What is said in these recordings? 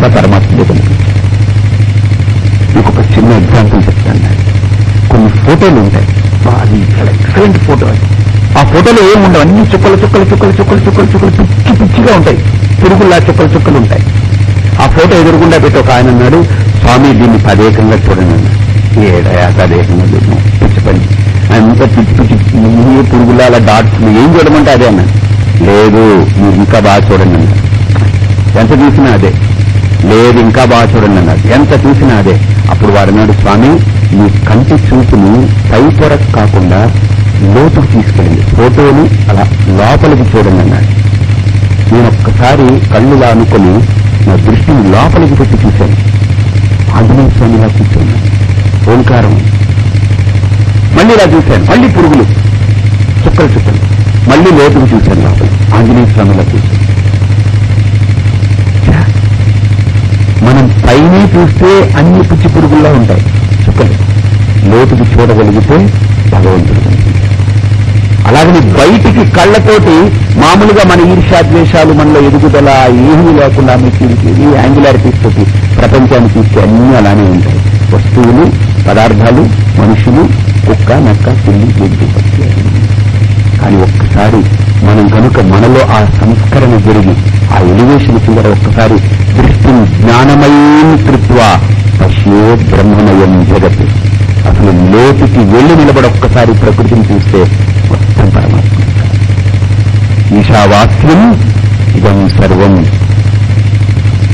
అంతా పరమాత్మ మీకు ఒక చిన్న ఎగ్జాంపుల్ చెప్తాను. కొన్ని ఫోటోలు ఉంటాయి. బా, అది చాలా ఎక్సలెంట్ ఫోటో అది. ఆ ఫోటోలో ఏముండవు? అన్ని చుక్కలు చుక్కలు చుక్కలు చుక్కలు చుక్కలు చుక్కలు పిచ్చి పిచ్చిగా ఉంటాయి. పురుగుల్లా చుక్కలు చుక్కలు ఉంటాయి. ఆ ఫోటో ఎదురుగుండా పెట్టి ఒక ఆయన అన్నాడు స్వామి దీన్ని పదేకంగా చూడండి అన్నాడు ఏడయా పదేకంగా చూడను. పిచ్చి పని. అంత పిచ్చి పిచ్చి ముందు పురుగుల డాట్స్ ఏం చూడమంటే అదే అన్నాడు లేదు మీరు ఇంకా బాగా చూడండి అన్నాడు ఎంత చూసినా అదే. లేదు ఇంకా బాగా చూడండి అన్నారు ఎంత చూసినా అదే. అప్పుడు వారు అన్నాడు స్వామి మీ కంటి చూపుని పైపొరకు కాకుండా లోతుకు తీసుకెళ్ళింది ఫోటోని అలా లోపలికి చూడండి అన్నాడు. నేను ఒక్కసారి కళ్ళులా అనుకుని నా దృష్టిని లోపలికి పెట్టి చూశాను. ఆంజనేయ స్వామిలా కూర్చున్నాను ఓంకారం. మళ్ళీ ఇలా చూశాను. మళ్ళీ పురుగులు. చుక్కలు చుక్కలు. మళ్ళీ లోతుకు చూశాను లోపల. ఆంజనేయ స్వామిలా కూర్చొని ఛా! మనం పైనే చూస్తే అన్ని పిచ్చి పురుగుల్లో ఉంటాయి. చుక్కలు లోతుకి చూడగలిగితే భగవంతుడు అలాగని బయటికి కళ్ళతోటి మామూలుగా మన ఈర్ష్యాద్వేషాలు మనలో ఎదుగుదల ఏమీ లేకుండా మీకు ఈ యాంగులారిటీస్ తోటి ప్రపంచాన్ని చూస్తే అన్నీ అలానే ఉంటాయి. వస్తువులు పదార్థాలు మనుషులు కుక్క నక్క పిల్లి జంతు కానీ ఒక్కసారి మనం కనుక మనలో ఆ సంస్కరణ జరిగి ఆ ఎలివేషన్ కింద ఒక్కసారి దృష్టిని జ్ఞానమయం కృత్వా. పశ్యో బ్రహ్మమయం జగత్. అసలు లోతుకి వెళ్ళి నిలబడి ఒక్కసారి ప్రకృతిని చూస్తే మొత్తం పరమాత్మ. ఈశావాస్యం ఇదం సర్వం.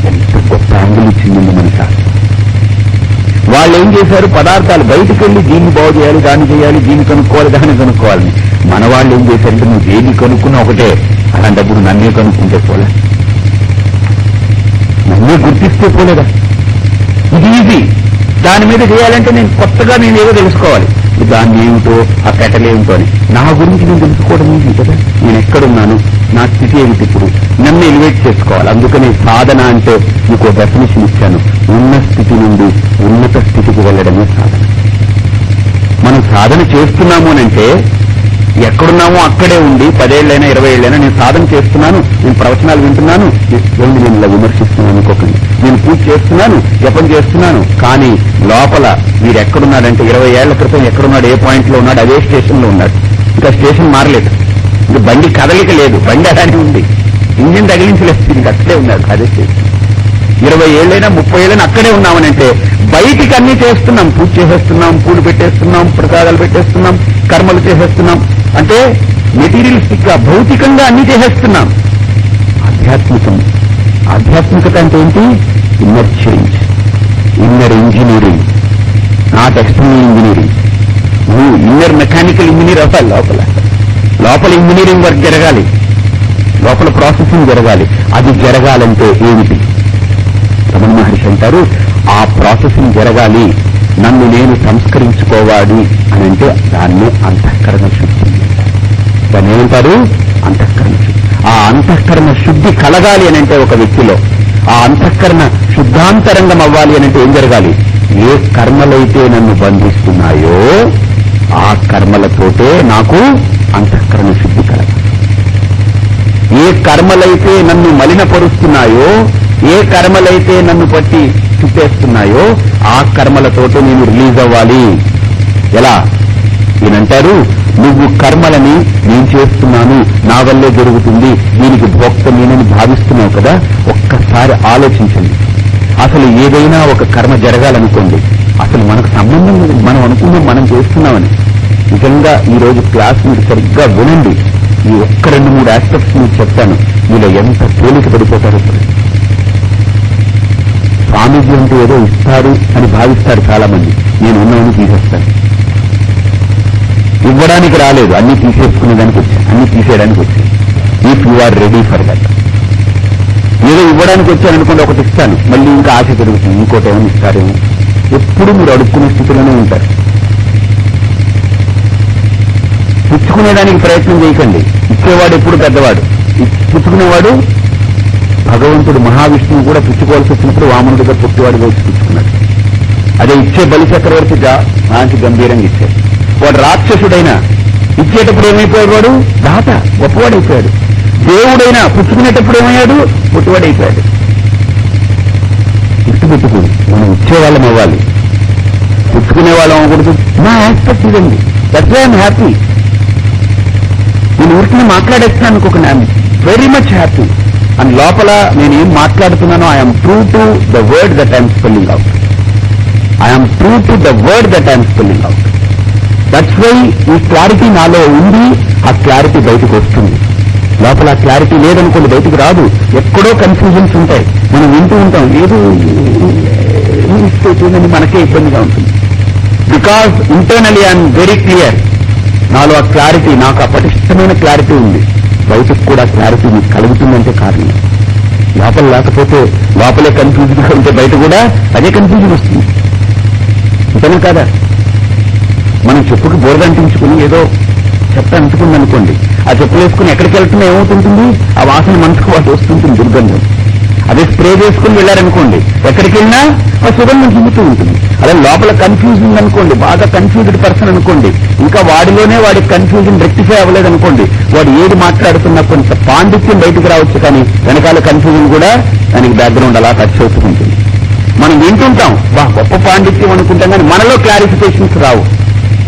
ఎంత గొప్ప యాంగిల్ ఇచ్చిందండి మన శాస్త్రం వాళ్ళు ఏం చేశారు? పదార్థాలు బయటకు వెళ్ళి దీన్ని బాగు చేయాలి దాన్ని చేయాలి దీన్ని కనుక్కోవాలి దాన్ని కనుక్కోవాలని. మన వాళ్ళు ఏం చేశారంటే నువ్వు దేన్ని కనుక్కున్నా ఒకటే. అలాంటప్పుడు నన్నే కనుక్కుంటే పోలే. నన్నే గుర్తిస్తే పోలేదా? ఇది ఈజీ. దాని మీద చేయాలంటే నేను కొత్తగా నేను ఏదో తెలుసుకోవాలి. దాన్ని ఏమిటో ఆ పెట్టలేమిటో అని. నా గురించి నేను తెలుసుకోవడం ఈజీ కదా? నేను ఎక్కడున్నాను? నా స్థితి ఏమిటి ఇప్పుడు? నన్ను ఎలివేట్ చేసుకోవాలి. అందుకని సాధన అంటే మీకు డెఫినేషన్ ఇచ్చాను. ఉన్న స్థితి నుండి ఉన్నత స్థితికి వెళ్ళడమే సాధన. మనం సాధన చేస్తున్నాము అంటే ఎక్కడున్నామో అక్కడే ఉండి పదేళ్ళైనా ఇరవై ఏళ్ళైనా నేను సాధన చేస్తున్నాను నేను ప్రవచనాలు వింటున్నాను. ఏమిటి నేను ఇలా విమర్శిస్తున్నాను అనుకోకండి. నేను పూజ చేస్తున్నాను జపం చేస్తున్నాను కానీ లోపల వీడు ఎక్కడున్నాడంటే ఇరవై ఏళ్ళ క్రితం ఎక్కడున్నాడు ఏ పాయింట్లో ఉన్నాడు అదే స్టేషన్లో ఉన్నాడు. ఇంకా స్టేషన్ మారలేదు. ఇంకా బండి కదలిక లేదు బండి అలానే ఉంది. ఇంజిన్ తగిలించలేదు ఇంకా అక్కడే ఉన్నాడు అదే స్టేషన్. ఇరవై ఏళ్ళైనా ముప్పై ఏళ్ళైనా అక్కడే ఉన్నామనంటే బయటికి అన్ని చేస్తున్నాం. పూజ చేసేస్తున్నాం పూలు పెట్టేస్తున్నాం ప్రసాదాలు పెట్టేస్తున్నాం కర్మలు చేసేస్తున్నాం. అంటే మెటీరియలిస్టిక్గా భౌతికంగా అన్ని చేసేస్తున్నాం. ఆధ్యాత్మికం. ఆధ్యాత్మికత అంటే ఏంటి? Inner change inner engineering not external engineering నువ్వు ఇన్నర్ మెకానికల్ ఇంజనీర్ అవ్వాలి లోపల. లోపల ఇంజనీరింగ్ వర్క్ జరగాలి. లోపల ప్రాసెసింగ్ జరగాలి. అది జరగాలంటే ఏమిటి? రమణ మహర్షి అంటారు ఆ ప్రాసెసింగ్ జరగాలి. నన్ను నేను సంస్కరించుకోవాలి. అని అంటే దాన్ని అంతఃకరణ శుద్ధి దాన్ని ఏమంటారు అంతఃకరణ ఆ అంతఃకరణ శుద్ధి కలగాలి అని అంటే ఒక వ్యక్తిలో. ఆ అంతఃకరణ శుద్ధాంతరంగం అవ్వాలి అని అంటే ఏం జరగాలి? ఏ కర్మలైతే నన్ను బంధిస్తున్నాయో ఆ కర్మలతోటే నాకు అంతఃకరణ శుద్ధి కలగాలి. ఏ కర్మలైతే నన్ను మలినపరుస్తున్నాయో ఏ కర్మలైతే నన్ను పట్టి చుట్టేస్తున్నాయో ఆ కర్మలతోటే నేను రిలీజ్ అవ్వాలి. ఎలా? ఈయనంటారు నువ్వు కర్మలని నేను చేస్తున్నాను నా వల్లే జరుగుతుంది దీనికి భోక్త నేనని భావిస్తున్నావు కదా ఒక్కసారి ఆలోచించండి. అసలు ఏదైనా ఒక కర్మ జరగాలనుకోండి అసలు మనకు సంబంధం మనం అనుకున్నాం మనం చేస్తున్నామని. నిజంగా ఈ రోజు క్లాస్ మీరు సరిగ్గా వినండి. ఈ ఒక్క రెండు మూడు ఆస్పెక్ట్స్ మీకు చెప్తాను. మీలో ఎంత తేలిక పడిపోతారు స్వామీజీ అంటూ ఏదో ఇస్తారు అని భావిస్తారు చాలా మంది నేను ఉన్నవని తీసేస్తాను. ఇవ్వడానికి రాలేదు. అన్ని తీసేసుకునేదానికి వచ్చాను అన్ని తీసేయడానికి వచ్చాను if you are ready for that ఏదో ఇవ్వడానికి వచ్చాను అనుకోండి ఒకటి ఇస్తాను. మళ్ళీ ఇంకా ఆశ పెరుగుతుంది. ఇంకోటి ఏమైనా ఇస్తారేమో. ఎప్పుడు మీరు అడుక్కునే స్థితిలోనే ఉంటారు. పుచ్చుకునేదానికి ప్రయత్నం చేయకండి. ఇచ్చేవాడు ఎప్పుడు పెద్దవాడు. పుచ్చుకునేవాడు భగవంతుడు మహావిష్ణువు కూడా పుచ్చుకోవాల్సి వచ్చినప్పుడు వామనుడిగా దగ్గర పుట్టివాడిగా వచ్చి పుచ్చుకున్నాడు. అదే ఇచ్చే బలి చక్రవర్తి గా మంచి గంభీరంగా ఇచ్చాడు వాడు రాక్షసుడైనా ఇచ్చేటప్పుడు ఏమైపోయాడు వాడు? దాత గొప్పవాడైపోయాడు. దేవుడైనా పుచ్చుకునేటప్పుడు ఏమయ్యాడు? పుట్టువాడైపోయాడు గుర్తుపెట్టుకుని మనం ఇచ్చేవాళ్ళం అవ్వాలి. పుచ్చుకునే వాళ్ళం అవ్వకూడదు. నా ఆస్పెక్ట్ ఇదండి దట్ ఐఎమ్ హ్యాపీ నేను ఊరికి మాట్లాడేస్తున్నాను అనుకోకుండా I'm very much happy and లోపల నేను ఏం మాట్లాడుతున్నానో I'm true to the word that I'm spelling out I'm true to the word that I'm spelling out that's why ఈ క్లారిటీ నాలో ఉంది ఆ క్లారిటీ బయటకు వస్తుంది. లోపల ఆ క్లారిటీ లేదనుకోండి బయటకు రాదు. ఎక్కడో కన్ఫ్యూజన్స్ ఉంటాయి. మనం వింటూ ఉంటాం ఏదో చూడండి మనకే ఇబ్బందిగా ఉంటుంది. Because internally I'm very clear నాలో ఆ క్లారిటీ నాకు ఆ పటిష్టమైన క్లారిటీ ఉంది. బయటకు కూడా క్లారిటీ మీకు కలుగుతుందంటే కారణం. లోపల లేకపోతే లోపలే కన్ఫ్యూజన్ ఉంటే బయట కూడా అదే కన్ఫ్యూజన్ వస్తుంది. అంతేనా కాదా? మనం చెప్పుకు బోర్డు అంటించుకుని ఏదో చెత్త అంటుకుంది అనుకోండి ఆ చెప్పులు వేసుకుని ఎక్కడికి వెళ్తున్నా ఏమవుతుంటుంది? ఆ వాసన మనసుకు వాటి వస్తుంటుంది దుర్గంధం. అదే స్ప్రే చేసుకుని వెళ్ళారనుకోండి ఎక్కడికి వెళ్ళినా ఆ సుగంధం చెందుతూ ఉంటుంది. అదే లోపల కన్ఫ్యూజన్ అనుకోండి బాగా కన్ఫ్యూజ్డ్ పర్సన్ అనుకోండి ఇంకా వాడిలోనే వాడి కన్ఫ్యూజన్ రెక్టిఫై అవ్వలేదు అనుకోండి వాడు ఏది మాట్లాడుతున్నా కొంత పాండిత్యం బయటికి రావచ్చు కానీ వెనకాల కన్ఫ్యూజన్ కూడా దానికి బ్యాక్గ్రౌండ్ అలా టచ్ అవుతూ ఉంటుంది. మనం వింటుంటాం వా గొప్ప పాండిత్యం అనుకుంటాం కానీ మనలో క్లారిఫికేషన్స్ రావు.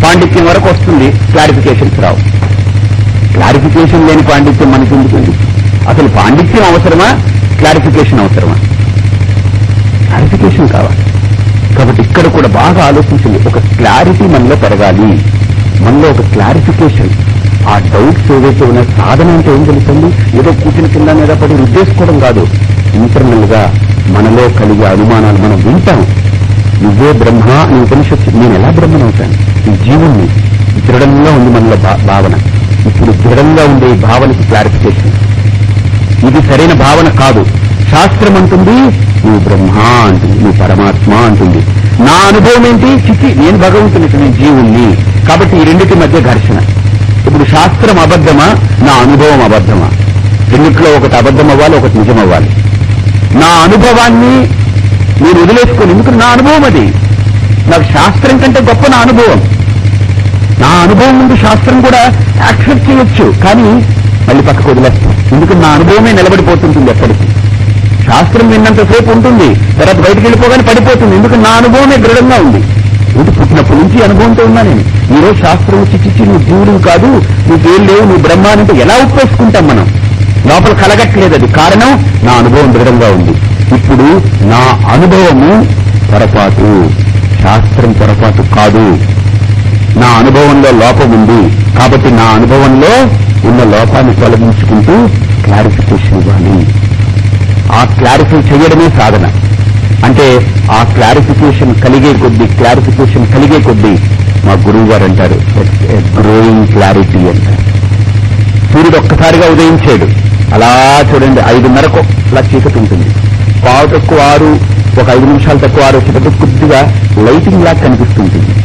పాండిత్యం వరకు వస్తుంది. క్లారిఫికేషన్స్ రావు. క్లారిఫికేషన్ లేని పాండిత్యం మనకి ఎందుకండి అసలు పాండిత్యం అవసరమా? క్లారిఫికేషన్ అవసరమా? క్లారిఫికేషన్ కావాలి. కాబట్టి ఇక్కడ కూడా బాగా ఆలోచించండి. ఒక క్లారిటీ మనలో పెరగాలి. మనలో ఒక క్లారిఫికేషన్ ఆ డౌట్స్ ఏదైతే ఉన్న సాధన అంటే ఏం తెలుస్తుంది? ఏదో కూర్చుని కింద మీద పడి రుద్దేసుకోవడం కాదు. ఇంటర్నల్గా మనలో కలిగే అనుమానాలు మనం వింటాం. నువ్వే బ్రహ్మ అని ఉపనిషత్తు. నేను ఎలా బ్రహ్మనవుతాను? ఈ జీవుణ్ణి దృఢంగా ఉంది మనలో భా- భావన. ఇప్పుడు దృఢంగా ఉండే భావనకి క్లారిఫికేషన్ ఇది సరైన భావన కాదు. శాస్త్రం అంటుంది నువ్వు బ్రహ్మ అంటుంది నువ్వు పరమాత్మ అంటుంది. నా అనుభవం ఏంటి? చిచి నేను భగవంతుని నేను జీవుణ్ణి. కాబట్టి ఈ రెండింటి మధ్య ఘర్షణ. ఇప్పుడు శాస్త్రం అబద్ధమా? నా అనుభవం అబద్ధమా? రెండిట్లో ఒకటి అబద్ధం అవ్వాలి ఒకటి నిజం అవ్వాలి నా అనుభవాన్ని నేను వదిలేసుకొని. ఎందుకంటే నా అనుభవం అది. నాకు శాస్త్రం కంటే గొప్ప నా అనుభవం. నా అనుభవం ముందు శాస్త్రం కూడా యాక్సెప్ట్ చేయొచ్చు కానీ మళ్ళీ పక్కకు వదిలేస్తాం. ఎందుకంటే నా అనుభవమే నిలబడిపోతుంటుంది ఎప్పటికీ శాస్త్రం విన్నంతసేపు ఉంటుంది తర్వాత బయటికి వెళ్ళిపోగానే పడిపోతుంది. ఎందుకంటే నా అనుభవమే దృఢంగా ఉంది. ఇది పుట్టినప్పటి నుంచి అనుభవంతో ఉన్నా నేను. ఈరోజు శాస్త్రం వచ్చి చిచ్చి నువ్వు జీవుడు కాదు నీకేం లేవు నువ్వు బ్రహ్మ అంటే ఎలా ఒప్పేసుకుంటాం మనం? లోపల కలగట్లేదు అది. కారణం నా అనుభవం దృఢంగా ఉంది. ఇప్పుడు నా అనుభవము పొరపాటు. శాస్త్రం పొరపాటు కాదు. నా అనుభవంలో లోపం ఉంది. కాబట్టి నా అనుభవంలో ఉన్న లోపాన్ని తొలగించుకుంటూ క్లారిఫికేషన్ ఇవ్వాలి. ఆ క్లారిఫై చేయడమే సాధన. అంటే ఆ క్లారిఫికేషన్ కలిగే కొద్దీ క్లారిఫికేషన్ కలిగే కొద్దీ మా గురువు గారు అంటారు గ్రోయింగ్ క్లారిటీ అంటారు. సూర్యుడు ఒక్కసారిగా ఉదయించాడు అలా చూడండి ఐదున్నరకు అలా చీకటి ఉంటుంది. పావు తక్కువ ఆరు ఒక ఐదు నిమిషాలు తక్కువ ఆరు వచ్చేటప్పుడు కొద్దిగా లైటింగ్ లాగా కనిపిస్తుంటుంది.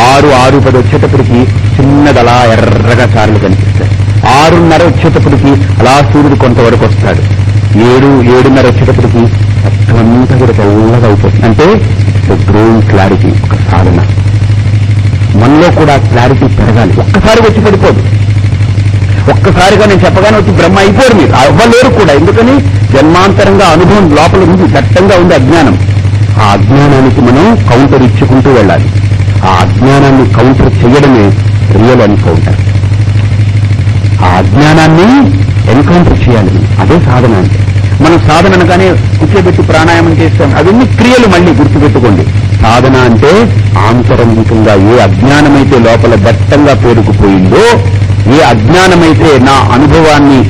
ఆరు ఆరు పది వచ్చేటప్పటికి చిన్నదలా ఎర్రగా చారులు కనిపిస్తాయి. ఆరున్నర వచ్చేటప్పటికి అలా సూర్యుడు కొంతవరకు వస్తాడు. ఏడు ఏడున్నర వచ్చేటప్పటికి మొత్తం అంతా కూడా తెల్లగా అయిపోతుంది. అంటే గ్రోయింగ్ క్లారిటీ ఒక సాధన. మనలో కూడా క్లారిటీ పెరగాలి. ఒక్కసారి వచ్చి పడిపోదు. ఒక్కసారిగా నేను చెప్పగానే వచ్చి బ్రహ్మ అయిపోరు మీరు. అవ్వలేరు కూడా. ఎందుకని? జన్మాంతరంగా అనుభవం లోపల ఉంది. దట్టంగా ఉంది అజ్ఞానం. ఆ అజ్ఞానానికి మనం కౌంటర్ ఇచ్చుకుంటూ వెళ్ళాలి. ఆ అజ్ఞానాన్ని కౌంటర్ చేయడమే రియల్ ఎన్కౌంటర్. ఆ అజ్ఞానాన్ని ఎన్కౌంటర్ చేయాలి. అదే సాధన అంటే. మనం సాధన అనగానే కూర్చోబెట్టి ప్రాణాయామం చేస్తాం. అవన్నీ క్రియలు మళ్ళీ గుర్తుపెట్టుకోండి. సాధన అంటే ఆంతరంగికంగా ఏ అజ్ఞానమైతే లోపల దట్టంగా పేరుకుపోయిందో ఏ అజ్ఞానమైతే నా అనుభవాన్ని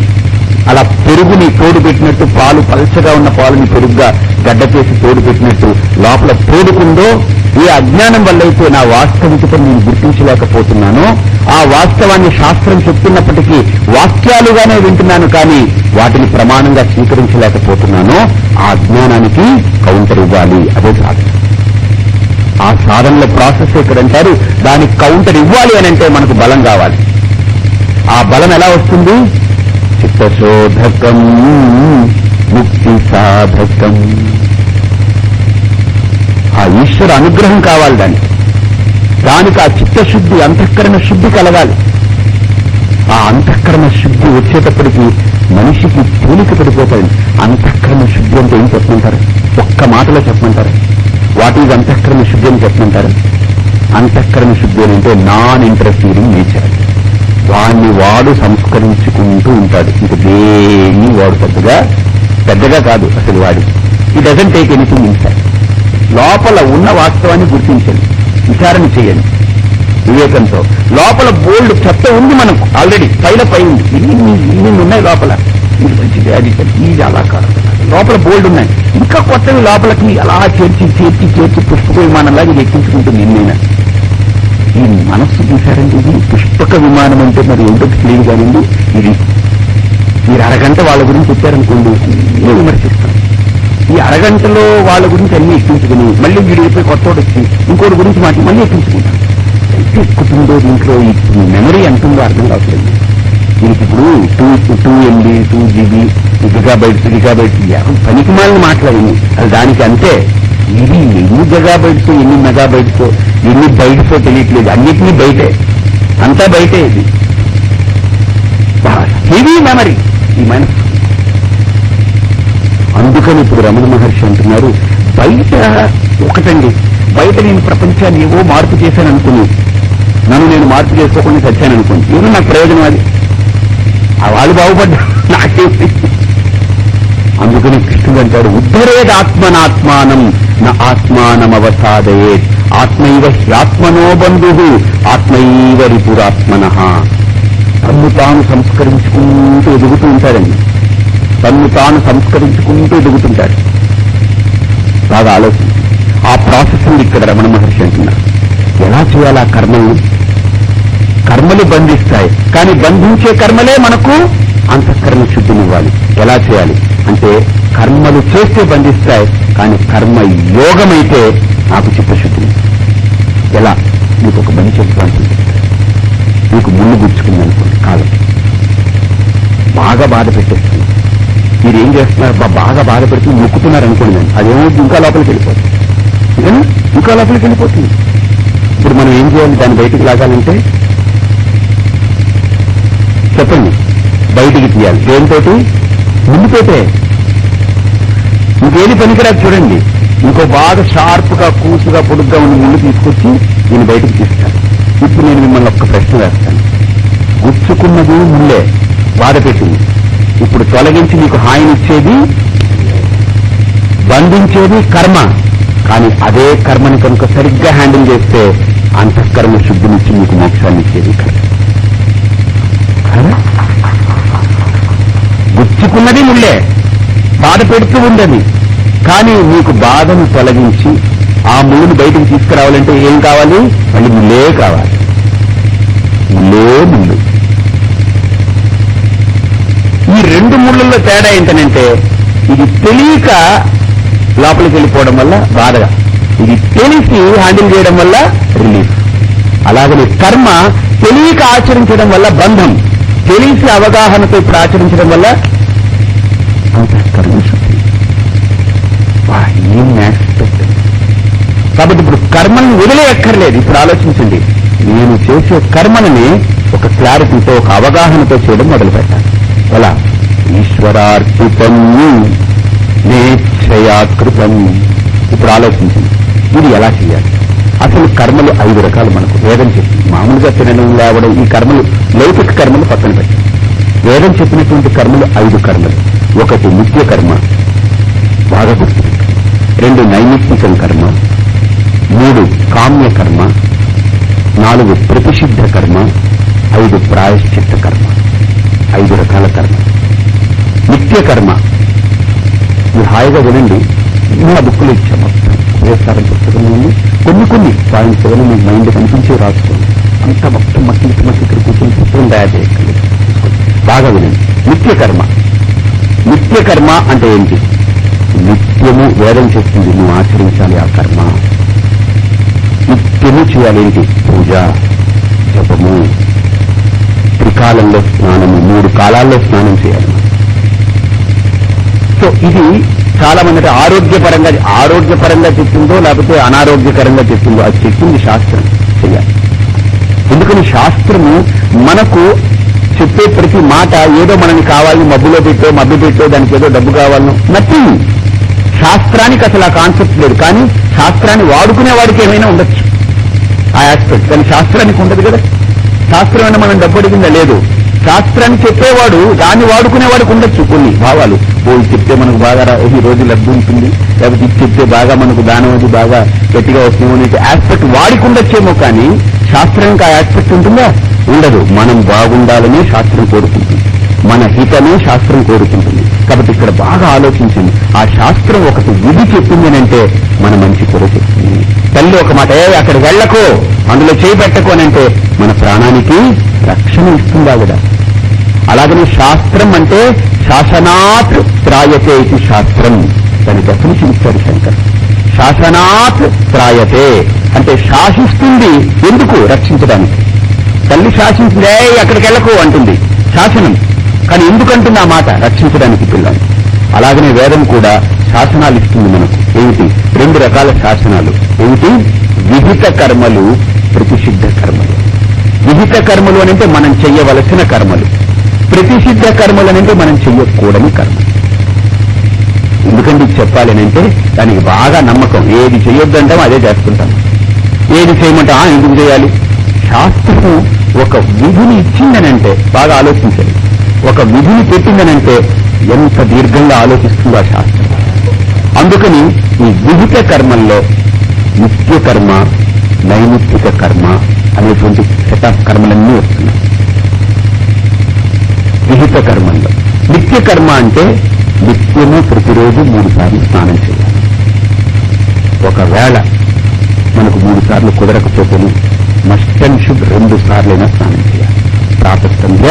అలా పెరుగుని తోడు పెట్టినట్టు పాలు పలచగా ఉన్న పాలుని పెరుగుగా గడ్డ చేసి తోడు పెట్టినట్టు లోపల తోడుకుందో ఏ అజ్ఞానం వల్ల అయితే నా వాస్తవికతను నేను గుర్తించలేకపోతున్నానో ఆ వాస్తవాన్ని శాస్త్రం చెప్తున్నప్పటికీ వాక్యాలుగానే వింటున్నాను కానీ వాటిని ప్రమాణంగా స్వీకరించలేకపోతున్నానో ఆ అజ్ఞానానికి కౌంటర్ ఇవ్వాలి. అదే సాధన. ఆ సాధనల ప్రాసెస్ ఎక్కడంటారు? దానికి కౌంటర్ ఇవ్వాలి అని అంటే మనకు బలం కావాలి. ఆ బలం ఎలా వస్తుంది? చిత్తశోధకం ముక్తి సాధకం. ఆ ఈశ్వర అనుగ్రహం కావాలి దానికి దానికి ఆ చిత్తశుద్ధి అంతఃకరణ శుద్ధి కలగాలి. ఆ అంతఃకరణ శుద్ధి వచ్చేటప్పటికి మనిషికి తేలిక పడిపోతాయి అంతఃకరణ శుద్ధి అంటే ఏం చెప్పమంటారు? ఒక్క మాటలో చెప్పమంటారు. వాటి ఇది అంతఃకరణ శుద్ధి అని చెప్పమంటారు? అంతఃకరణ శుద్ధి అని అంటే నాన్ ఇంటర్ఫీరింగ్ నేచర్ వాణ్ణి వాడు సంస్కరించుకుంటూ ఉంటాడు. ఇంక దేన్ని వాడు పెద్దగా పెద్దగా కాదు అసలు వాడి. ఈ డజన్ టేక్ ఎనీథింగ్ ఇన్సైడ్ లోపల ఉన్న వాస్తవాన్ని గుర్తించండి. విచారణ చేయండి. వివేకంతో లోపల బోల్డ్ చెత్త ఉంది మనకు. ఆల్రెడీ పైన పై ఉంది. ఇన్ని ఉన్నాయి లోపల. ఇది మంచిది అది ఇది అలా కాదు లోపల బోల్డ్ ఉన్నాయి. ఇంకా కొత్తవి లోపలికి అలా చేర్చి చేర్చి చేర్చి పుష్పక విమానంలాగా ఎక్కించుకుంటుంది ఎన్నైనా ఈ మనస్సు చూశారండి ఇది పుష్పక విమానం అంటే మరి ఏంటో తెలియదు కానివ్వండి ఇది మీరు అరగంట వాళ్ళ గురించి చెప్పారనుకోండి నేను విమర్శిస్తాను ఈ అరగంటలో వాళ్ళ గురించి అన్ని ఎక్కించుకుని మళ్ళీ వీడిపోయి కొత్తోడు వచ్చి ఇంకోటి గురించి మాట మళ్ళీ ఎక్కించుకుంటాను ఎంత దీంట్లో ఈ మెమరీ ఎంత ఉందో అర్థం కావట్లేదు. దీనికి ఇప్పుడు two two MB two GB gigabytes gigabytes పనికి మాలని మాట్లాడింది అది దానికి అంతే. ఇది ఎన్ని గిగాబైట్స్ ఎన్ని మెగాబైట్స్ ఎన్ని బైట్స్ తెలియట్లేదు. అన్నిటినీ బయటే. అంతా బయటే ఇది. హెవీ మెమరీ ఈ మనసు అందుకని ఇప్పుడు రమణ మహర్షి అంటున్నారు బయట ఒకటండి. బయట నేను ప్రపంచాన్ని ఏవో మార్పు చేశాను అనుకుని నన్ను నేను మార్పు చేసుకోకుండా చచ్చాను అనుకుని ఏమో నాకు ప్రయోజనం అది. వాళ్ళు బాగుపడ్డా నాకేమి? అందుకని కృష్ణుడు అంటాడు ఉద్ధరేది ఆత్మనాత్మానం నా ఆత్మానం అవసాదయే ఆత్మైవ హ్యాత్మనో బంధు ఆత్మైవ రిపురాత్మన. తన్ను తాను సంస్కరించుకుంటూ ఎదుగుతూ ఉంటాడండి. తన్ను తాను సంస్కరించుకుంటూ ఎదుగుతుంటాడు. బాగా ఆలోచన. ఆ ప్రాసెస్ ఇక్కడ రమణ మహర్షి అంటున్నారు ఎలా చేయాలి ఆ కర్మలు కర్మలు బంధిస్తాయి. కానీ బంధించే కర్మలే మనకు అంతఃకరణ శుద్ధినివ్వాలి. ఎలా చేయాలి? అంటే కర్మలు చేస్తే బంధిస్తాయి కానీ కర్మ యోగమైతే నాకు చిత్తశుద్ధిని ఎలా? మీకు ఒక మంచి ఎగ్జాంపుల్ మీకు ముళ్ళు గుచ్చుకుందనుకోండి కాదు బాగా బాధ పెట్టేస్తుంది. మీరు ఏం చేస్తున్నారు బాగా బాధపడుతూ మొక్కుతున్నారు అనుకోండి నేను అదేమో ఇంకా లోపలికి వెళ్ళిపోతుంది. ఇంకా లోపలికి వెళ్ళిపోతుంది. ఇప్పుడు మనం ఏం చేయాలి? దాన్ని బయటికి లాగాలంటే చెప్పండి. బయటికి తీయాలి. దేనితోటి? ముందుతోటే. ఇంకేది పనికిరాదు చూడండి. ఇంకో బాగా షార్ప్గా కూసుగా పొడుగ్గా ఉన్న ముందు తీసుకొచ్చి నేను బయటికి తీస్తాను. ఇప్పుడు నేను మిమ్మల్ని ఒక్క ప్రశ్న వేస్తాను. గుచ్చుకున్నది ముళ్ళే. బాధ పెట్టింది. ఇప్పుడు తొలగించి మీకు హాయినిచ్చేది బంధించేది కర్మ. కానీ అదే కర్మని కనుక సరిగ్గా హ్యాండిల్ చేస్తే అంతఃకర్మ శుద్ధినిచ్చి మీకు మోక్షాన్ని ఇచ్చేది కర్మ. గుచ్చుకున్నది ముళ్ళే. బాధ పెడుతూ ఉండేది కానీ మీకు బాధను తొలగించి ఆ ముళ్ళుని బయటకు తీసుకురావాలంటే ఏం కావాలి? మళ్ళీ ముళ్ళే కావాలి. ముళ్ళే ముళ్ళు ఈ రెండు ముళ్ళల్లో తేడా ఏంటనంటే ఇది తెలియక లోపలికి వెళ్ళిపోవడం వల్ల బాధగా. ఇది తెలిసి హ్యాండిల్ చేయడం వల్ల రిలీఫ్. అలాగనే కర్మ తెలియక ఆచరించడం వల్ల బంధం. తెలిసి అవగాహనతో ఇప్పుడు ఆచరించడం వల్ల ఏం కాబట్టి ఇప్పుడు కర్మను వదిలేయక్కర్లేదు. ఇప్పుడు ఆలోచించండి. నేను చేసే కర్మలని ఒక క్లారిటీతో ఒక అవగాహనతో చేయడం మొదలు పెట్టాలి ఎలా ఈశ్వరార్పితం నేచ్ఛయాకృతం ఇప్పుడు ఆలోచించండి. ఇది ఎలా చేయాలి? అసలు కర్మలు ఐదు రకాలు మనకు. వేదం చెప్పింది మామూలుగా తినడం లేవడం ఈ కర్మలు లౌకిక కర్మలు పక్కన పెట్టి వేదం చెప్పినటువంటి కర్మలు ఐదు కర్మలు. ఒకటి నిత్య కర్మ బాగా గుర్తుపెట్టు రెండు నైమిత్తికం కర్మ మూడు కామ్య కర్మ నాలుగు ప్రతిషిద్ధ కర్మ ఐదు ప్రాయశ్చిత్త కర్మ. ఐదు రకాల కర్మ నిత్య కర్మ మీరు హాయిగా వినండి. నా బుక్కులు ఇచ్చాము. మొత్తం వేస్తారని కొన్ని కొన్ని పాయింట్స్ ఏమైనా మీకు మైండ్ కనిపించి రాసుకోండి అంత మొత్తం మట్టి మట్టి ఇక్కడ కూర్చొని పుస్తకం తయారు చేయండి బాగా వినండి. నిత్య కర్మ నిత్య కర్మ అంటే ఏంటి? నిత్యము వేదం చెప్తుంది నువ్వు ఆచరించాలి ఆ కర్మ. నిత్యము చేయాలి ఏంటి? పూజ జపము. త్రికాలంలో స్నానము. మూడు కాలాల్లో స్నానం చేయాలి. సో ఇది చాలా మంది ఆరోగ్యపరంగా ఆరోగ్యపరంగా చెప్పిందో లేకపోతే అనారోగ్యకరంగా చెప్పిందో అది చెప్పింది శాస్త్రం ఎందుకని శాస్త్రము మనకు చెప్పే ప్రతి మాట ఏదో మనని కావాలి మబ్బులో పెట్టో మబ్బు పెట్టో దానికి ఏదో డబ్బు కావాలను నథింగ్. శాస్త్రానికి అసలు ఆ కాన్సెప్ట్ లేదు. కానీ శాస్త్రాన్ని వాడుకునే వాడికి ఏమైనా ఉండొచ్చు. ఆ ఆస్పెక్ట్ కానీ శాస్త్రానికి ఉండదు కదా. శాస్త్రం అయినా మనం డబ్బు అడిగిందా? లేదు. శాస్త్రాన్ని చెప్పేవాడు దాన్ని వాడుకునేవాడికి ఉండొచ్చు కొన్ని భావాలు. ఓ చెప్తే మనకు బాగా ఈ రోజు లబ్ధి ఉంటుంది. లేకపోతే ఇది చెప్తే బాగా మనకు దానం అది బాగా గట్టిగా వస్తుందేమో అనే ఆస్పెక్ట్ వాడికి ఉండొచ్చేమో కానీ శాస్త్రానికి ఆ ఆస్పెక్ట్ ఉంటుందా? ఉండదు. మనం బాగుండాలని శాస్త్రం కోరుకుంటుంది. మన హితమే శాస్త్రం కోరుకుంటుంది. కాబట్టి ఇక్కడ బాగా ఆలోచించింది ఆ శాస్త్రం ఒకటి విధి చెప్పింది అంటే మన మంచి కూడా చెప్తుంది. తల్లి ఒక మాట ఏ అక్కడ వెళ్ళకో. అందులో చేయి అంటే మన ప్రాణానికి రక్షణ ఇస్తుంది ఆవిడ అలాగని శాస్త్రం అంటే శాసనాత్ త్రాయతే ఇది శాస్త్రం. దాని డెఫినేషన్ ఇచ్చారు శంకర్. శాసనాత్ త్రాయతే అంటే శాసిస్తుంది ఎందుకు? రక్షించడానికి. తల్లి శాసించిందే ఏ అక్కడికి వెళ్ళకు అంటుంది. శాసనం. కానీ ఎందుకంటుంది ఆ మాట? రక్షించడానికి పిల్లలు అలాగనే వేదం కూడా శాసనాలు ఇస్తుంది మనకు. ఏమిటి? రెండు రకాల శాసనాలు. ఏమిటి? విహిత కర్మలు ప్రతిషిద్ధ కర్మలు. విహిత కర్మలు అనంటే మనం చెయ్యవలసిన కర్మలు. ప్రతిసిద్ధ కర్మలు మనం చెయ్యకూడని కర్మ. ఎందుకంటే ఇది చెప్పాలి అంటే దానికి బాగా నమ్మకం. ఏది చెయ్యొద్దంటాం అదే చేసుకుంటాం ఏది చేయమంటా ఎందుకు చేయాలి? శాస్త్రము ఒక విధిని ఇచ్చిందనంటే బాగా ఆలోచించండి. ఒక విధిని పెట్టిందనంటే ఎంత దీర్ఘంగా ఆలోచిస్తుందో ఆ శాస్త్రం. అందుకని ఈ విహిత కర్మల్లో నిత్య కర్మ నైమిత్తిక కర్మ అనేటువంటి సెట్ ఆఫ్ కర్మలన్నీ వస్తున్నాయి. విహిత కర్మల్లో నిత్య కర్మ అంటే నిత్యము ప్రతిరోజు మూడు సార్లు స్నానం చేయాలి. ఒకవేళ మనకు మూడు సార్లు కుదరకపోతే మస్ట్ రెండు సార్లైనా స్నానం చేయాలి. ప్రాత సంధ్య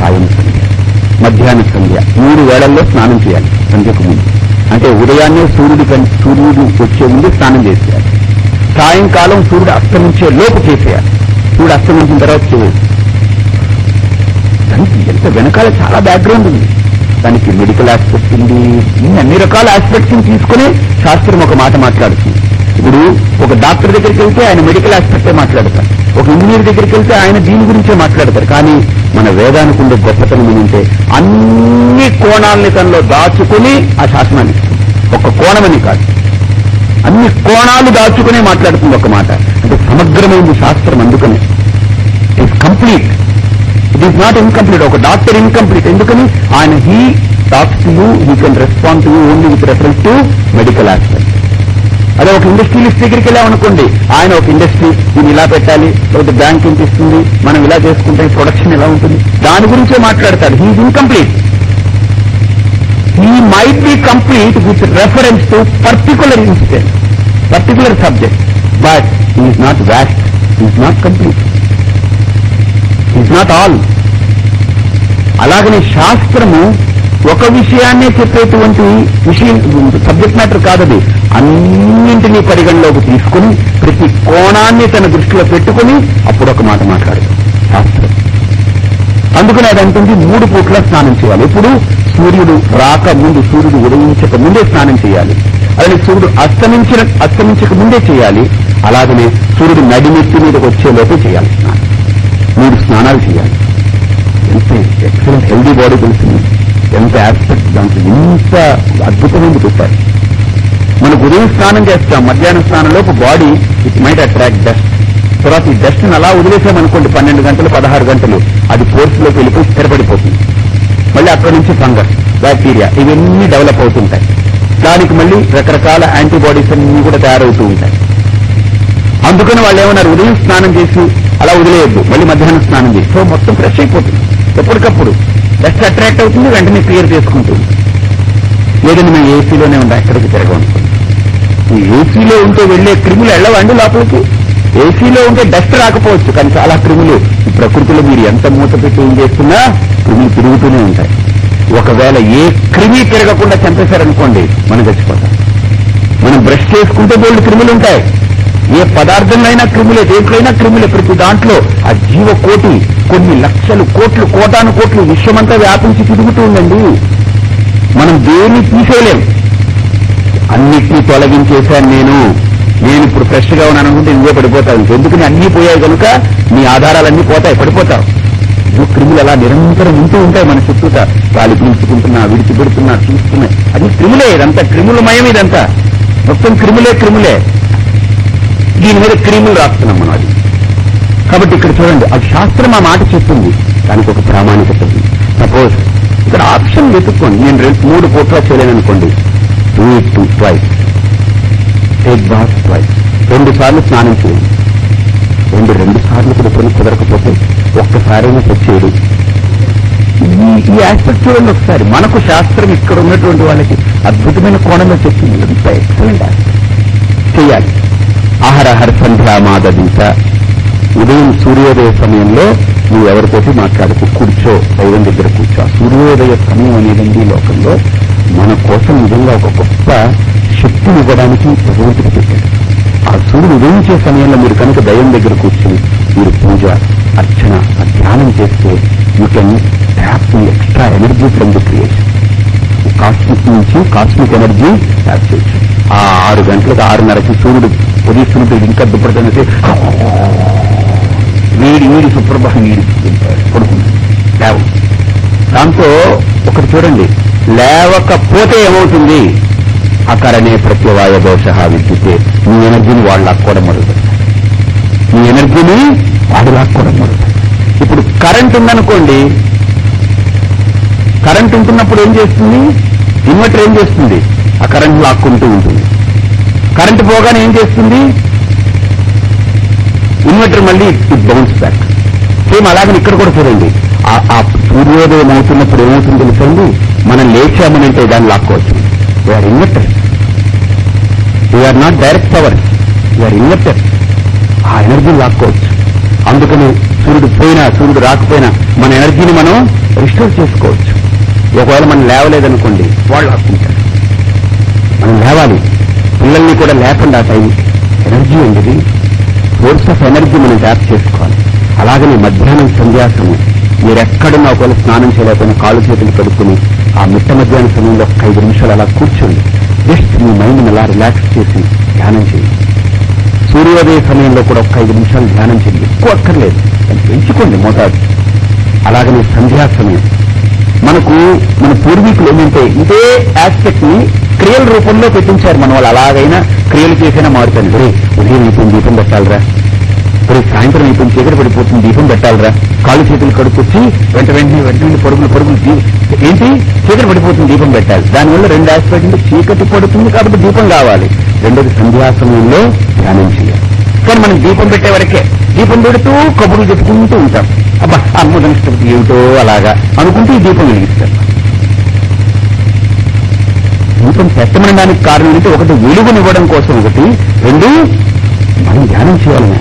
సాయం సంధ్య మధ్యాహ్న సంధ్య మూడు వేళల్లో స్నానం చేయాలి సంధ్యకు ముందు. అంటే ఉదయాన్నే సూర్యుడి సూర్యుడు వచ్చే ముందు స్నానం చేసేయాలి. సాయంకాలం సూర్యుడు అస్తమించే లోపు చేసేయాలి. సూర్యుడు అస్తమించిన తర్వాత చేయాలి. దానికి వెనకాల చాలా బ్యాక్గ్రౌండ్ ఉంది. దానికి మెడికల్ ఆస్పెక్ట్ ఉంది. అన్ని రకాల ఆస్పెక్ట్స్ తీసుకుని శాస్త్రం ఒక మాట మాట్లాడుతుంది. ఇప్పుడు ఒక డాక్టర్ దగ్గరికి వెళ్తే ఆయన మెడికల్ ఆస్పెక్టే మాట్లాడతారు. ఒక ఇంజనీర్ దగ్గరికి వెళ్తే ఆయన దీని గురించే మాట్లాడతారు. కానీ మన వేదానికి ఉండే గొప్పతనం ఏంటంటే అన్ని కోణాలని తనలో దాచుకుని ఆ శాసనాన్ని ఒక కోణమని కాదు. అన్ని కోణాలు దాచుకునే మాట్లాడుతుంది ఒక మాట. అంటే సమగ్రమైంది శాస్త్రం అందుకనే. ఇట్ ఈస్ నాట్ ఇన్కంప్లీట్ ఒక డాక్టర్ ఇన్కంప్లీట్ ఎందుకని? ఆయన he talks to you he can respond to you only with reference to medical aspect అదే ఒక ఇండస్ట్రియలిస్ట్ దగ్గరికి వెళ్ళామనుకోండి ఆయన ఒక ఇండస్ట్రీ దీన్ని ఇలా పెట్టాలి లేకపోతే బ్యాంక్ ఏం ఇస్తుంది మనం ఇలా చేసుకుంటే ప్రొడక్షన్ ఎలా ఉంటుంది? దాని గురించే మాట్లాడతాడు. He incomplete he might be complete with reference to particular incident particular subject but is not vast is not complete not all అలాగనే శాస్త్రము ఒక విషయాన్నే చెప్పేటువంటి విషయం సబ్జెక్ట్ మ్యాటర్ కాదది అన్నింటినీ పరిగణలోకి తీసుకుని ప్రతి కోణాన్ని తన దృష్టిలో పెట్టుకుని అప్పుడు ఒక మాట మాట్లాడదు. శాస్త్రం. అందుకని అది అంటుంది మూడు పూట్ల స్నానం చేయాలి. ఇప్పుడు సూర్యుడు రాక ముందు సూర్యుడు ఉదయించక ముందే స్నానం చేయాలి. అలాగే సూర్యుడు అస్తమించిన అస్తమించక ముందే చేయాలి. అలాగనే సూర్యుడు నడిమెత్తి మీదకి వచ్చేలోపే చేయాలి. స్నానం మూడు స్నానాలు చేయాలి. ఎంత ఎక్సలెంట్ హెల్దీ బాడీ తెలుస్తుంది? ఎంత ఆస్పెక్ట్ దాంట్లో ఎంత అద్భుతమైంది పెట్టారు మనకు ఉదయం స్నానం చేస్తాం మధ్యాహ్నం స్నానంలోపు body it might attract dust. తర్వాత ఈ డస్ట్ని అలా వదిలేసామనుకోండి పన్నెండు గంటలు పదహారు గంటలు అది కోర్సులోకి వెళ్ళిపోయి స్థిరపడిపోతుంది. మళ్ళీ అక్కడి నుంచి ఫంగస్ బ్యాక్టీరియా ఇవన్నీ డెవలప్ అవుతుంటాయి. దానికి మళ్ళీ రకరకాల యాంటీబాడీస్ అన్ని కూడా తయారవుతూ ఉంటాయి. అందుకని వాళ్ళు ఏమన్నారు? ఉదయం స్నానం చేసి అలా వదిలేయద్దు. మళ్ళీ మధ్యాహ్నం స్నానం చేసి. సో మొత్తం ఫ్రెష్ అయిపోతుంది. ఎప్పటికప్పుడు డస్ట్ అట్రాక్ట్ అవుతుంది వెంటనే క్లియర్ చేసుకుంటుంది. లేదండి మేము ఏసీలోనే ఉండే ఎక్కడికి తిరగమనుకోండి ఈ ఏసీలో ఉంటే వెళ్ళే క్రిములు వెళ్ళవండి లోపలికి. ఏసీలో ఉంటే డస్ట్ రాకపోవచ్చు కానీ చాలా క్రిములు. ఈ ప్రకృతిలో మీరు ఎంత మూత పెట్టి ఏం చేస్తున్నా క్రిములు తిరుగుతూనే ఉంటాయి. ఒకవేళ ఏ క్రిమి తిరగకుండా చంపేశారనుకోండి మనం చచ్చిపోతాం. మనం బ్రష్ చేసుకుంటే బోల్డ్ క్రిములు ఉంటాయి. ఏ పదార్థంలో క్రిములే దేంట్లైనా క్రిములే ప్రతి దాంట్లో ఆ జీవ కోటి కొన్ని లక్షలు కోట్లు కోటాను కోట్లు విశ్వమంతా వ్యాపించి తిరుగుతూ ఉందండి. మనం దేన్ని తీసేయలేం. అన్నిటినీ తొలగించేశాను నేను. నేను ఇప్పుడు ఫ్రెష్గా ఉన్నాను అనుకుంటే ఇంకే పడిపోతావు ఎందుకని అన్ని పోయాయి కనుక నీ ఆధారాలన్నీ పోతాయి పడిపోతావు. ఇదిగో క్రిములు అలా నిరంతరం ఉంటూ ఉంటాయి మన చుట్టూత. గాలి పీల్చుకుంటున్నా విడిచిపెడుతున్నా చూస్తున్నాయి అది క్రిములే ఇదంతా క్రిములమయం ఇదంతా. మొత్తం క్రిములే క్రిములే. దీని మీద క్రీములు రాస్తున్నాం మనం అది. కాబట్టి ఇక్కడ చూడండి అది శాస్త్రం ఆ మాట చెప్తుంది. దానికి ఒక ప్రామాణికత ఉంది సపోజ్ ఇక్కడ ఆప్షన్ వెతుక్కోండి. నేను రెండు మూడు కోట్ల చేయలేను అనుకోండి to it to twice take bath twice రెండు సార్లు స్నానం చేయండి. రెండు రెండు సార్లు కూడా కొన్ని కుదరకపోతే ఒక్కసారైనా సెట్ ఈ ఈ ఆస్పెక్ట్ చూడండి ఒకసారి. మనకు శాస్త్రం ఇక్కడ ఉన్నటువంటి వాళ్ళకి అద్భుతమైన కోణంలో చెప్పింది ఎంత ఎక్సలెంట్ చేయాలి. ఆహారహర సంధ్యామాదీత ఉదయం సూర్యోదయ సమయంలో నువ్వు ఎవరితోటి మాట్లాడుకు కూర్చో దైవం దగ్గర కూర్చో. సూర్యోదయ సమయం అనేదండి లోకంలో మన కోసం నిజంగా ఒక గొప్ప శక్తిని ఇవ్వడానికి భగవంతుడు పెట్టాడు. ఆ సూర్యుడు ఉదయించే సమయంలో మీరు కనుక దైవం దగ్గర కూర్చుని మీరు పూజ అర్చన ధ్యానం చేస్తే you can tap the extra energy from the creation cosmic నుంచి కాస్మిక్ ఎనర్జీ ట్యాప్ చేయొచ్చు ఆ ఆరు గంటలకు ఆరున్నరకి సూర్యుడు ఉదయిస్తున్నట్టు ఇంకా దుప్పడుతున్నట్టు వీడి వీడి సుప్రభ నీడి పడుకుంది. లేవు. దాంతో ఒకటి చూడండి. లేవకపోతే ఏమవుతుంది? అకరణే ప్రత్యవాయ దోష విద్యుతే. నీ ఎనర్జీని వాళ్ళు లాక్కోవడం మొదలుపెడతారు నీ ఎనర్జీని వాడు లాక్కోవడం మొదలుపెడతారు ఇప్పుడు కరెంట్ ఉందనుకోండి కరెంట్ ఉంటున్నప్పుడు ఏం చేస్తుంది? ఇన్వర్టర్ ఏం చేస్తుంది? ఆ కరెంట్ లాక్కుంటూ ఉంటుంది. కరెంట్ పోగానే ఏం చేస్తుంది? ఇన్వర్టర్ మళ్ళీ ఇట్ బౌన్స్ బ్యాక్. సేమ్ అలాగని ఇక్కడ కూడా చూడండి. ఆ- ఆ సూర్యోదయం అవుతున్నప్పుడు ఏమవుతుంది తెలుసండి మనం లేచామనంటే దాన్ని లాక్కోవచ్చు. We're inverter we're not direct power we're inverter ఆ ఎనర్జీ లాక్కోవచ్చు. అందుకని సూర్యుడు పోయినా సూర్యుడు రాకపోయినా మన ఎనర్జీని మనం రిస్టోర్ చేసుకోవచ్చు. ఒకవేళ మనం లేవలేదనుకోండి వాళ్ళు లాక్కుంటారు మనం లేవాలి. పిల్లల్ని కూడా లేకుండా టైంకి ఎనర్జీ ఉండేది? ఫోర్స్ ఆఫ్ ఎనర్జీ మనం ట్యాప్ చేసుకోవాలి. అలాగనే మధ్యాహ్నం సంధ్యాసనం మీరెక్కడున్నా ఒకవేళ స్నానం చేయలేకపోయినా కాళ్ళు చేతులు కడుక్కుని ఆ మిట్ట మధ్యాహ్న సమయంలో ఒక ఐదు నిమిషాలు అలా కూర్చోండి. జస్ట్ మీ మైండ్ని అలా రిలాక్స్ చేసి ధ్యానం చేయండి. సూర్యోదయ సమయంలో కూడా ఒక ఐదు నిమిషాలు ధ్యానం చేయండి. ఎక్కువ అక్కర్లేదు. పెంచుకోండి మోతాదు. అలాగనే సంధ్యా సమయం మనకు మన పూర్వీకులు ఏమంటే ఇదే ఆస్పెక్ట్ని క్రియల రూపంలో పెట్టించారు మన వాళ్ళు. అలాగైనా క్రియలు చేసైనా మారుతాను రే ఉదయం అయిపోయింది దీపం పెట్టాలరా. రే సాయంత్రం అయిపోయింది చీకటి పడిపోతుంది. దీపం పెట్టాలరా. కాళ్ళు చేతులు కడుక్కొచ్చి వెంట వెంటనే వెంట వెంటనే పరుగులు పరుగులు ఏంటి? చీకటి పడిపోతుంది. దీపం పెట్టాలి. దానివల్ల రెండు ఆస్పెక్ట్ చీకటి పడుతుంది కాబట్టి దీపం కావాలి. రెండోది సంధ్యాసమయంలో ధ్యానం చేయాలి. కానీ మనం దీపం పెట్టే వరకే దీపం పెడుతూ కబుర్లు చెప్పుకుంటూ ఉంటాం. అబ్బా అమ్ముదం స్థితి ఏమిటో అలాగా అనుకుంటూ ఈ దీపం వెలిగిస్తారు దీపం పెట్టమనడానికి కారణం ఏంటి ఒకటి వెలుగునివ్వడం కోసం ఒకటి రెండు మనం ధ్యానం చేయాలని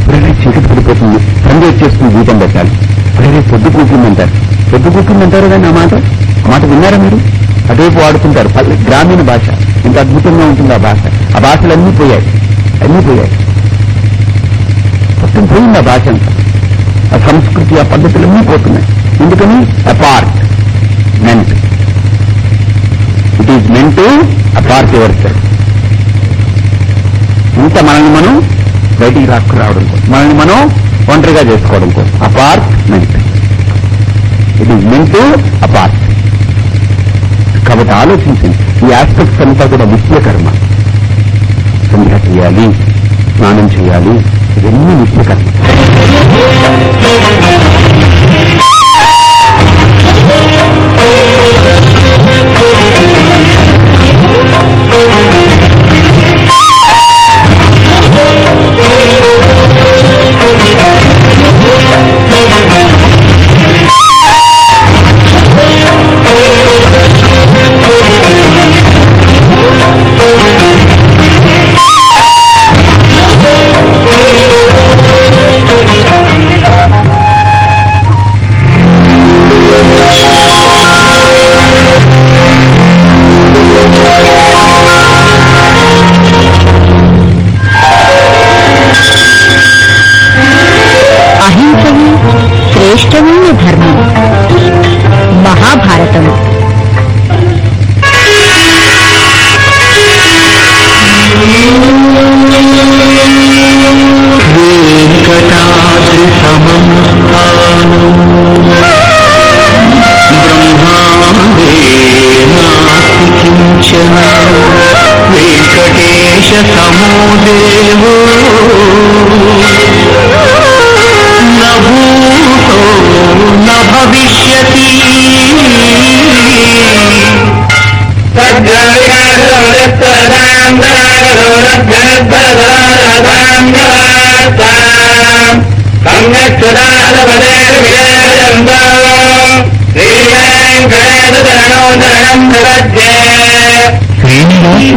అప్పుడే చీకటి పడిపోతుంది. సంధ్య వచ్చేస్తుంది దీపం పెట్టాలి. అదే పొద్దు కూర్చుందంటారు. పొద్దు కూర్చుందంటారు కానీ ఆ మాట? ఆ మాట విన్నారా మీరు? అటువైపు వాడుతుంటారు గ్రామీణ భాష. ఇంత అద్భుతంగా ఉంటుంది ఆ భాష. ఆ భాషలు అన్నీ పోయాయి. అన్నీ పోయాయి మొత్తం పోయింది ఆ భాష ఆ సంస్కృతి ఆ పద్ధతులన్నీ పోతున్నాయి. ఎందుకని? Apartment it is meant apart yourself ఇంత మనల్ని మనం బయటికి రాకు రావడం కోసం మనల్ని మనం ఒంటరిగా చేసుకోవడం కోసం. Apartment it is meant apart కాబట్టి ఆలోచించండి. ఈ ఆస్పెక్ట్స్ అంతా కూడా విశ్వకర్మ. సంధ్య చేయాలి స్నానం చేయాలి ఇవన్నీ నిత్యకర్మ சகோதரம் பிரஜே ஸ்ரீனிவாஸ்